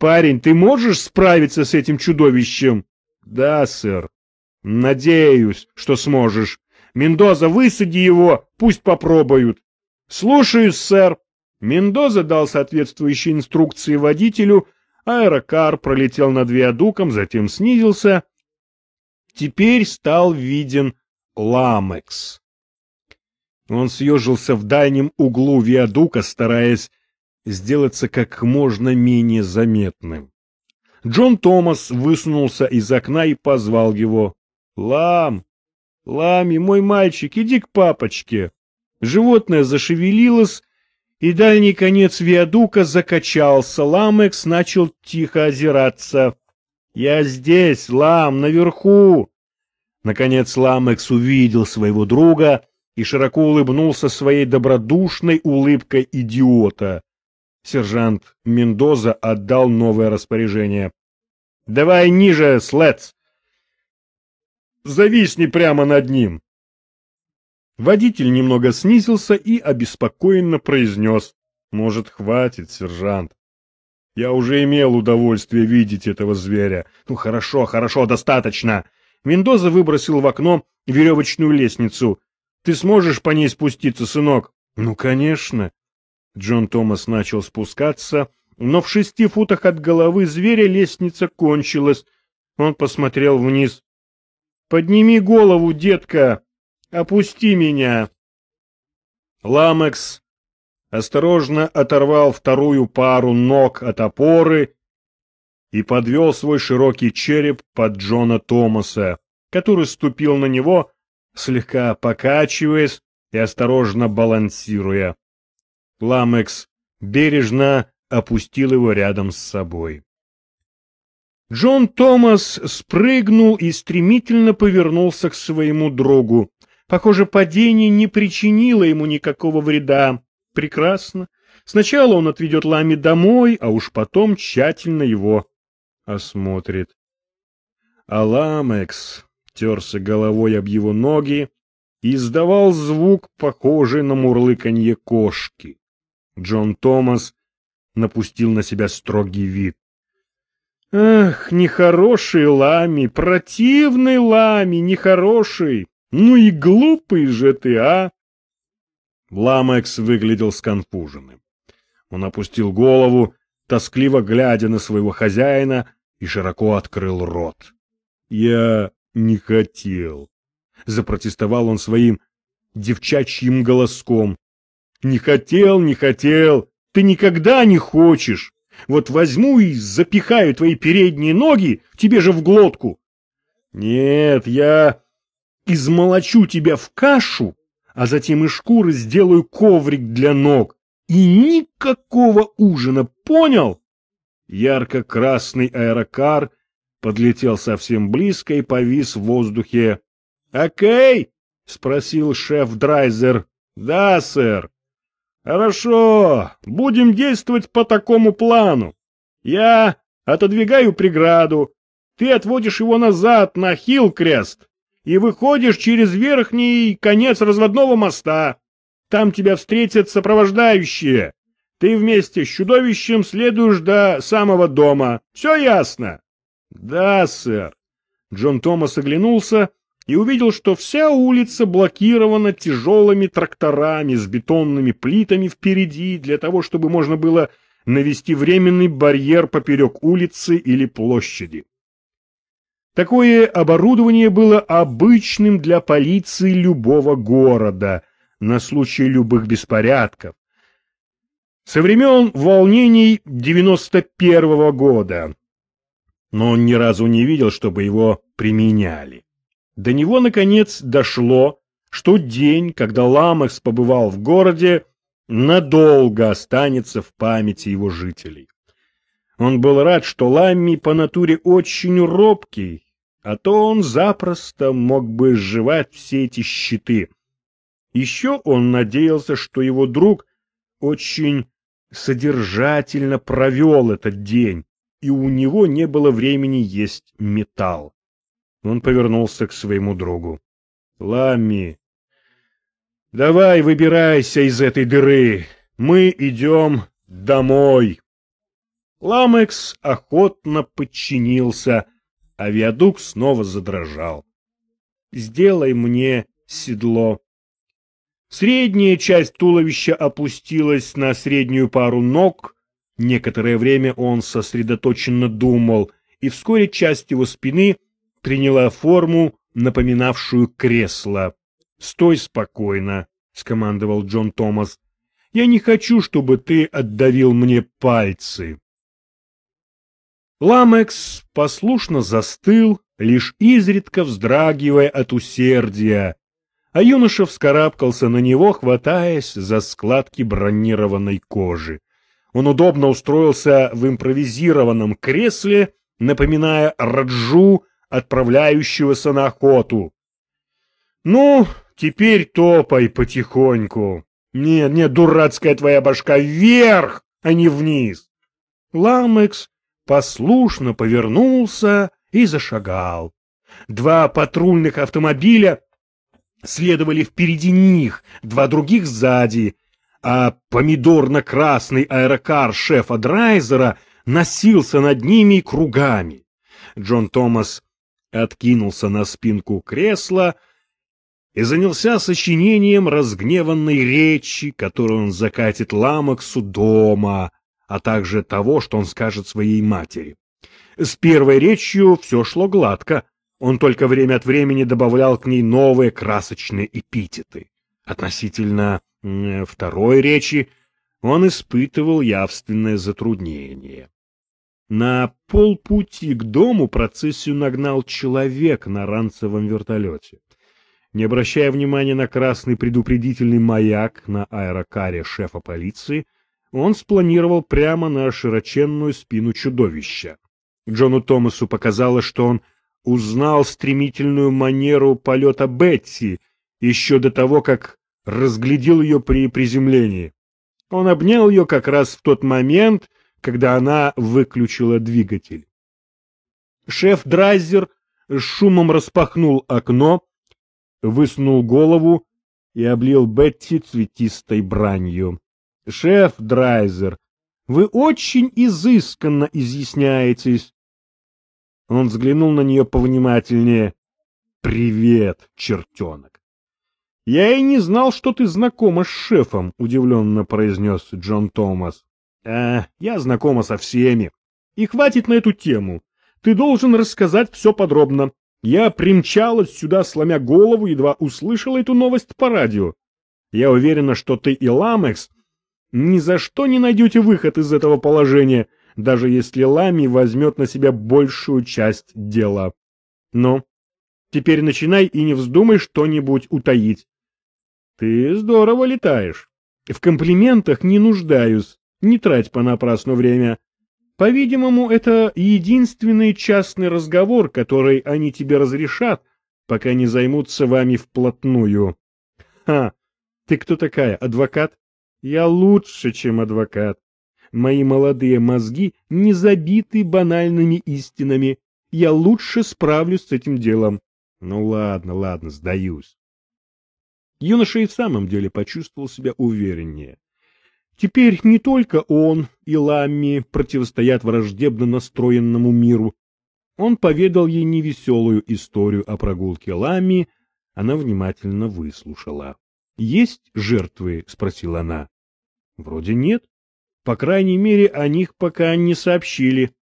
Парень, ты можешь справиться с этим чудовищем? Да, сэр. Надеюсь, что сможешь. Мендоза, высади его, пусть попробуют. Слушаюсь, сэр. Мендоза дал соответствующие инструкции водителю, аэрокар пролетел над виадуком, затем снизился. Теперь стал виден Ламекс. Он съежился в дальнем углу виадука, стараясь сделаться как можно менее заметным. Джон Томас высунулся из окна и позвал его. «Лам! Лами, мой мальчик, иди к папочке!» Животное зашевелилось, и дальний конец виадука закачался. Ламекс начал тихо озираться. «Я здесь, Лам, наверху!» Наконец Ламекс увидел своего друга и широко улыбнулся своей добродушной улыбкой идиота. Сержант Мендоза отдал новое распоряжение. — Давай ниже, Слетс! Зависни прямо над ним! Водитель немного снизился и обеспокоенно произнес. — Может, хватит, сержант? Я уже имел удовольствие видеть этого зверя. Ну, хорошо, хорошо, достаточно. Мендоза выбросил в окно веревочную лестницу. Ты сможешь по ней спуститься, сынок? Ну, конечно. Джон Томас начал спускаться, но в шести футах от головы зверя лестница кончилась. Он посмотрел вниз. «Подними голову, детка! Опусти меня!» Ламекс осторожно оторвал вторую пару ног от опоры и подвел свой широкий череп под Джона Томаса, который ступил на него, слегка покачиваясь и осторожно балансируя. Ламекс бережно опустил его рядом с собой. Джон Томас спрыгнул и стремительно повернулся к своему другу. Похоже, падение не причинило ему никакого вреда. Прекрасно. Сначала он отведет Лами домой, а уж потом тщательно его осмотрит. А Ламекс терся головой об его ноги и издавал звук, похожий на мурлыканье кошки. Джон Томас напустил на себя строгий вид. «Ах, нехороший Лами, противный Лами, нехороший! Ну и глупый же ты, а!» Ламекс выглядел сконфуженным. Он опустил голову, тоскливо глядя на своего хозяина, и широко открыл рот. «Я не хотел», — запротестовал он своим девчачьим голоском. Не хотел, не хотел. Ты никогда не хочешь. Вот возьму и запихаю твои передние ноги тебе же в глотку. Нет, я измолочу тебя в кашу, а затем из шкуры сделаю коврик для ног. И никакого ужина, понял? Ярко-красный аэрокар подлетел совсем близко и повис в воздухе. «Окей?» — спросил шеф Драйзер. «Да, сэр». Хорошо, будем действовать по такому плану. Я отодвигаю преграду, ты отводишь его назад на Хилкрест и выходишь через верхний конец разводного моста. Там тебя встретят сопровождающие. Ты вместе с чудовищем следуешь до самого дома. Все ясно? Да, сэр. Джон Томас оглянулся и увидел, что вся улица блокирована тяжелыми тракторами с бетонными плитами впереди для того, чтобы можно было навести временный барьер поперек улицы или площади. Такое оборудование было обычным для полиции любого города на случай любых беспорядков. Со времен волнений 91 -го года, но он ни разу не видел, чтобы его применяли. До него, наконец, дошло, что день, когда Ламекс побывал в городе, надолго останется в памяти его жителей. Он был рад, что Ламми по натуре очень робкий, а то он запросто мог бы сживать все эти щиты. Еще он надеялся, что его друг очень содержательно провел этот день, и у него не было времени есть металл. Он повернулся к своему другу. «Ламми, давай выбирайся из этой дыры. Мы идем домой». Ламекс охотно подчинился, а виадук снова задрожал. «Сделай мне седло». Средняя часть туловища опустилась на среднюю пару ног. Некоторое время он сосредоточенно думал, и вскоре часть его спины приняла форму, напоминавшую кресло. «Стой спокойно», — скомандовал Джон Томас. «Я не хочу, чтобы ты отдавил мне пальцы». Ламекс послушно застыл, лишь изредка вздрагивая от усердия, а юноша вскарабкался на него, хватаясь за складки бронированной кожи. Он удобно устроился в импровизированном кресле, напоминая Раджу, отправляющегося на охоту. «Ну, теперь топай потихоньку. Нет, нет, дурацкая твоя башка, вверх, а не вниз!» Ламекс послушно повернулся и зашагал. Два патрульных автомобиля следовали впереди них, два других сзади, а помидорно-красный аэрокар шефа Драйзера носился над ними кругами. Джон Томас откинулся на спинку кресла и занялся сочинением разгневанной речи, которую он закатит Ламаксу дома, а также того, что он скажет своей матери. С первой речью все шло гладко, он только время от времени добавлял к ней новые красочные эпитеты. Относительно второй речи он испытывал явственное затруднение. На полпути к дому процессию нагнал человек на ранцевом вертолете. Не обращая внимания на красный предупредительный маяк на аэрокаре шефа полиции, он спланировал прямо на широченную спину чудовища. Джону Томасу показалось, что он узнал стремительную манеру полета Бетси еще до того, как разглядел ее при приземлении. Он обнял ее как раз в тот момент, когда она выключила двигатель. Шеф Драйзер с шумом распахнул окно, высунул голову и облил Бетти цветистой бранью. — Шеф Драйзер, вы очень изысканно изъясняетесь. Он взглянул на нее повнимательнее. — Привет, чертенок. — Я и не знал, что ты знакома с шефом, — удивленно произнес Джон Томас. — А, я знакома со всеми. И хватит на эту тему. Ты должен рассказать все подробно. Я примчалась сюда, сломя голову, едва услышала эту новость по радио. Я уверена, что ты и Ламекс ни за что не найдете выход из этого положения, даже если Лами возьмет на себя большую часть дела. Но теперь начинай и не вздумай что-нибудь утаить. Ты здорово летаешь. В комплиментах не нуждаюсь, не трать понапрасну время. По-видимому, это единственный частный разговор, который они тебе разрешат, пока не займутся вами вплотную. Ха, ты кто такая, адвокат? Я лучше, чем адвокат. Мои молодые мозги не забиты банальными истинами. Я лучше справлюсь с этим делом. Ну ладно, ладно, сдаюсь. Юноша и в самом деле почувствовал себя увереннее. Теперь не только он и Ламми противостоят враждебно настроенному миру. Он поведал ей невеселую историю о прогулке Ламми, она внимательно выслушала. «Есть жертвы?» — спросила она. «Вроде нет. По крайней мере, о них пока не сообщили».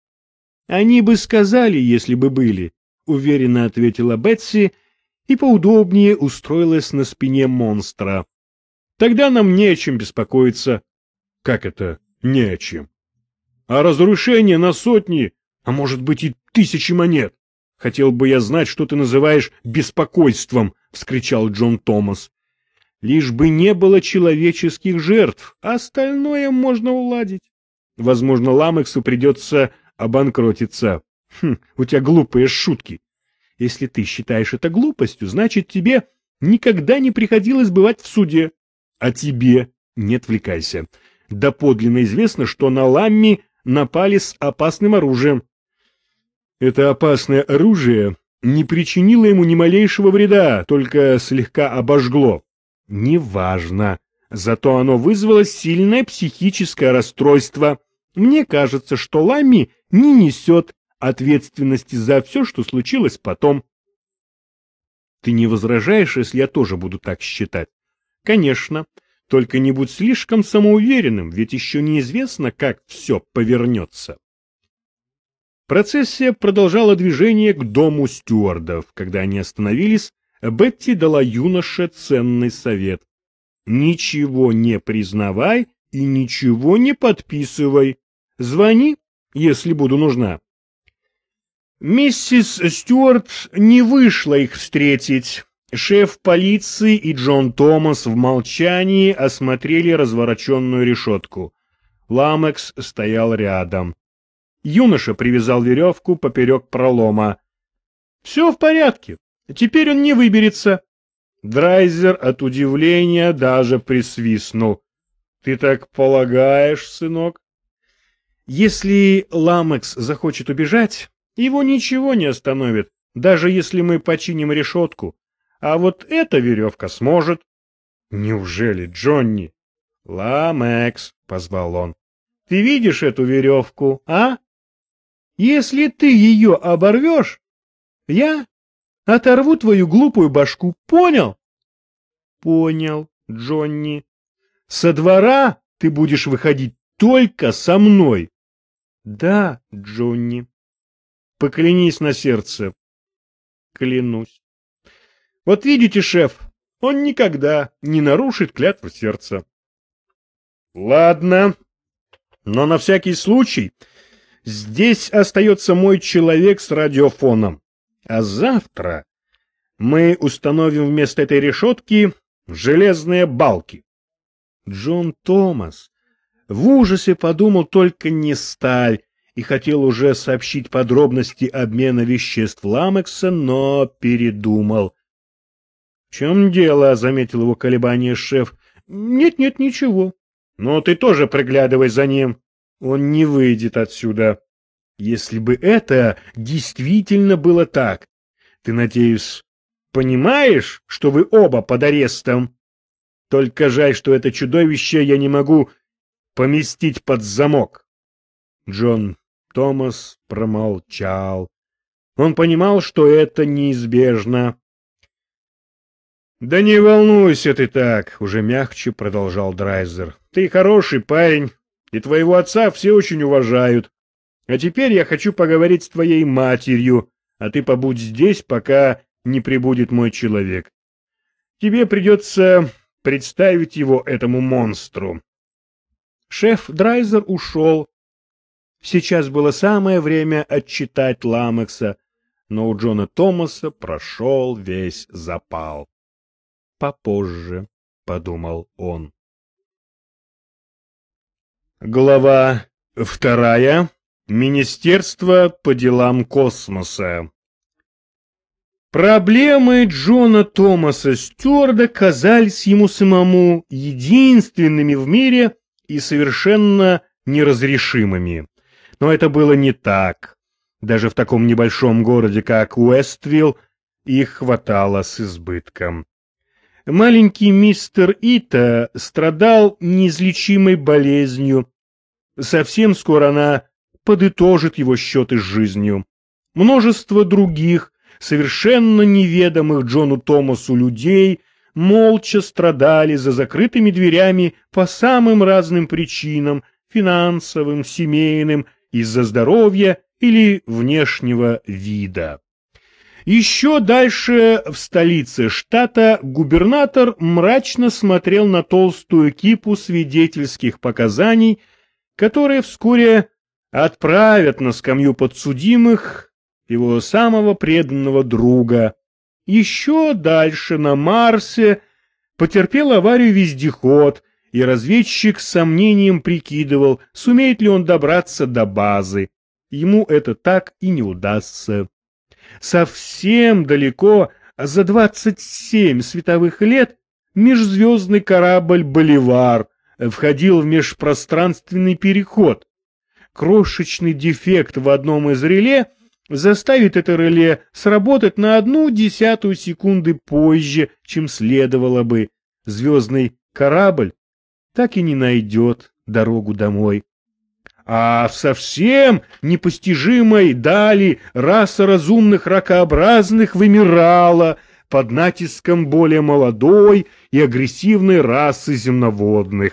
«Они бы сказали, если бы были», — уверенно ответила Бетси и поудобнее устроилась на спине монстра. «Тогда нам не о чем беспокоиться». «Как это не о чем?» «А разрушение на сотни, а может быть и тысячи монет. Хотел бы я знать, что ты называешь беспокойством», — вскричал Джон Томас лишь бы не было человеческих жертв, а остальное можно уладить. Возможно, Ламексу придется обанкротиться. Хм, у тебя глупые шутки. Если ты считаешь это глупостью, значит, тебе никогда не приходилось бывать в суде. А тебе не отвлекайся. Доподлинно известно, что на Ламми напали с опасным оружием. Это опасное оружие не причинило ему ни малейшего вреда, только слегка обожгло. Неважно. Зато оно вызвало сильное психическое расстройство. Мне кажется, что Лами не несет ответственности за все, что случилось потом. Ты не возражаешь, если я тоже буду так считать? Конечно, только не будь слишком самоуверенным, ведь еще неизвестно, как все повернется. Процессия продолжала движение к дому стюардов. Когда они остановились, Бетти дала юноше ценный совет. Ничего не признавай и ничего не подписывай. Звони, если буду нужна. Миссис Стюарт не вышла их встретить. Шеф полиции и Джон Томас в молчании осмотрели развороченную решетку. Ламекс стоял рядом. Юноша привязал веревку поперек пролома. — Все в порядке. Теперь он не выберется. Драйзер от удивления даже присвистнул. — Ты так полагаешь, сынок? Если Ламекс захочет убежать, его ничего не остановит, даже если мы починим решетку. А вот эта веревка сможет. Неужели, Джонни? Ламекс, позвал он. Ты видишь эту веревку, а? Если ты ее оборвешь, я оторву твою глупую башку, понял? Понял, Джонни. Со двора ты будешь выходить только со мной. Да, Джонни. Поклянись на сердце. Клянусь. Вот видите, шеф, он никогда не нарушит клятву сердца. Ладно, но на всякий случай здесь остается мой человек с радиофоном. А завтра мы установим вместо этой решетки железные балки. Джон Томас в ужасе подумал только не сталь, и хотел уже сообщить подробности обмена веществ Ламекса, но передумал. — В чем дело? — заметил его колебание шеф. «Нет, — Нет-нет, ничего. — Но ты тоже приглядывай за ним. Он не выйдет отсюда. Если бы это действительно было так, ты, надеюсь, понимаешь, что вы оба под арестом? Только жаль, что это чудовище я не могу поместить под замок. Джон Томас промолчал. Он понимал, что это неизбежно. «Да не волнуйся ты так», — уже мягче продолжал Драйзер. «Ты хороший парень, и твоего отца все очень уважают. А теперь я хочу поговорить с твоей матерью, а ты побудь здесь, пока не прибудет мой человек. Тебе придется представить его этому монстру». Шеф Драйзер ушел, Сейчас было самое время отчитать Ламекса, но у Джона Томаса прошел весь запал. Попозже, — подумал он. Глава вторая. Министерство по делам космоса. Проблемы Джона Томаса Стюарда казались ему самому единственными в мире и совершенно неразрешимыми. Но это было не так. Даже в таком небольшом городе, как Уэствилл, их хватало с избытком. Маленький мистер Ита страдал неизлечимой болезнью. Совсем скоро она подытожит его счеты с жизнью. Множество других, совершенно неведомых Джону Томасу людей, молча страдали за закрытыми дверями по самым разным причинам, финансовым, семейным, из-за здоровья или внешнего вида. Еще дальше в столице штата губернатор мрачно смотрел на толстую кипу свидетельских показаний, которые вскоре отправят на скамью подсудимых его самого преданного друга. Еще дальше на Марсе потерпел аварию вездеход, и разведчик с сомнением прикидывал, сумеет ли он добраться до базы. Ему это так и не удастся. Совсем далеко, за 27 световых лет, межзвездный корабль «Боливар» входил в межпространственный переход. Крошечный дефект в одном из реле заставит это реле сработать на одну десятую секунды позже, чем следовало бы. Звездный корабль так и не найдет дорогу домой. А совсем непостижимой дали раса разумных ракообразных вымирала под натиском более молодой и агрессивной расы земноводных.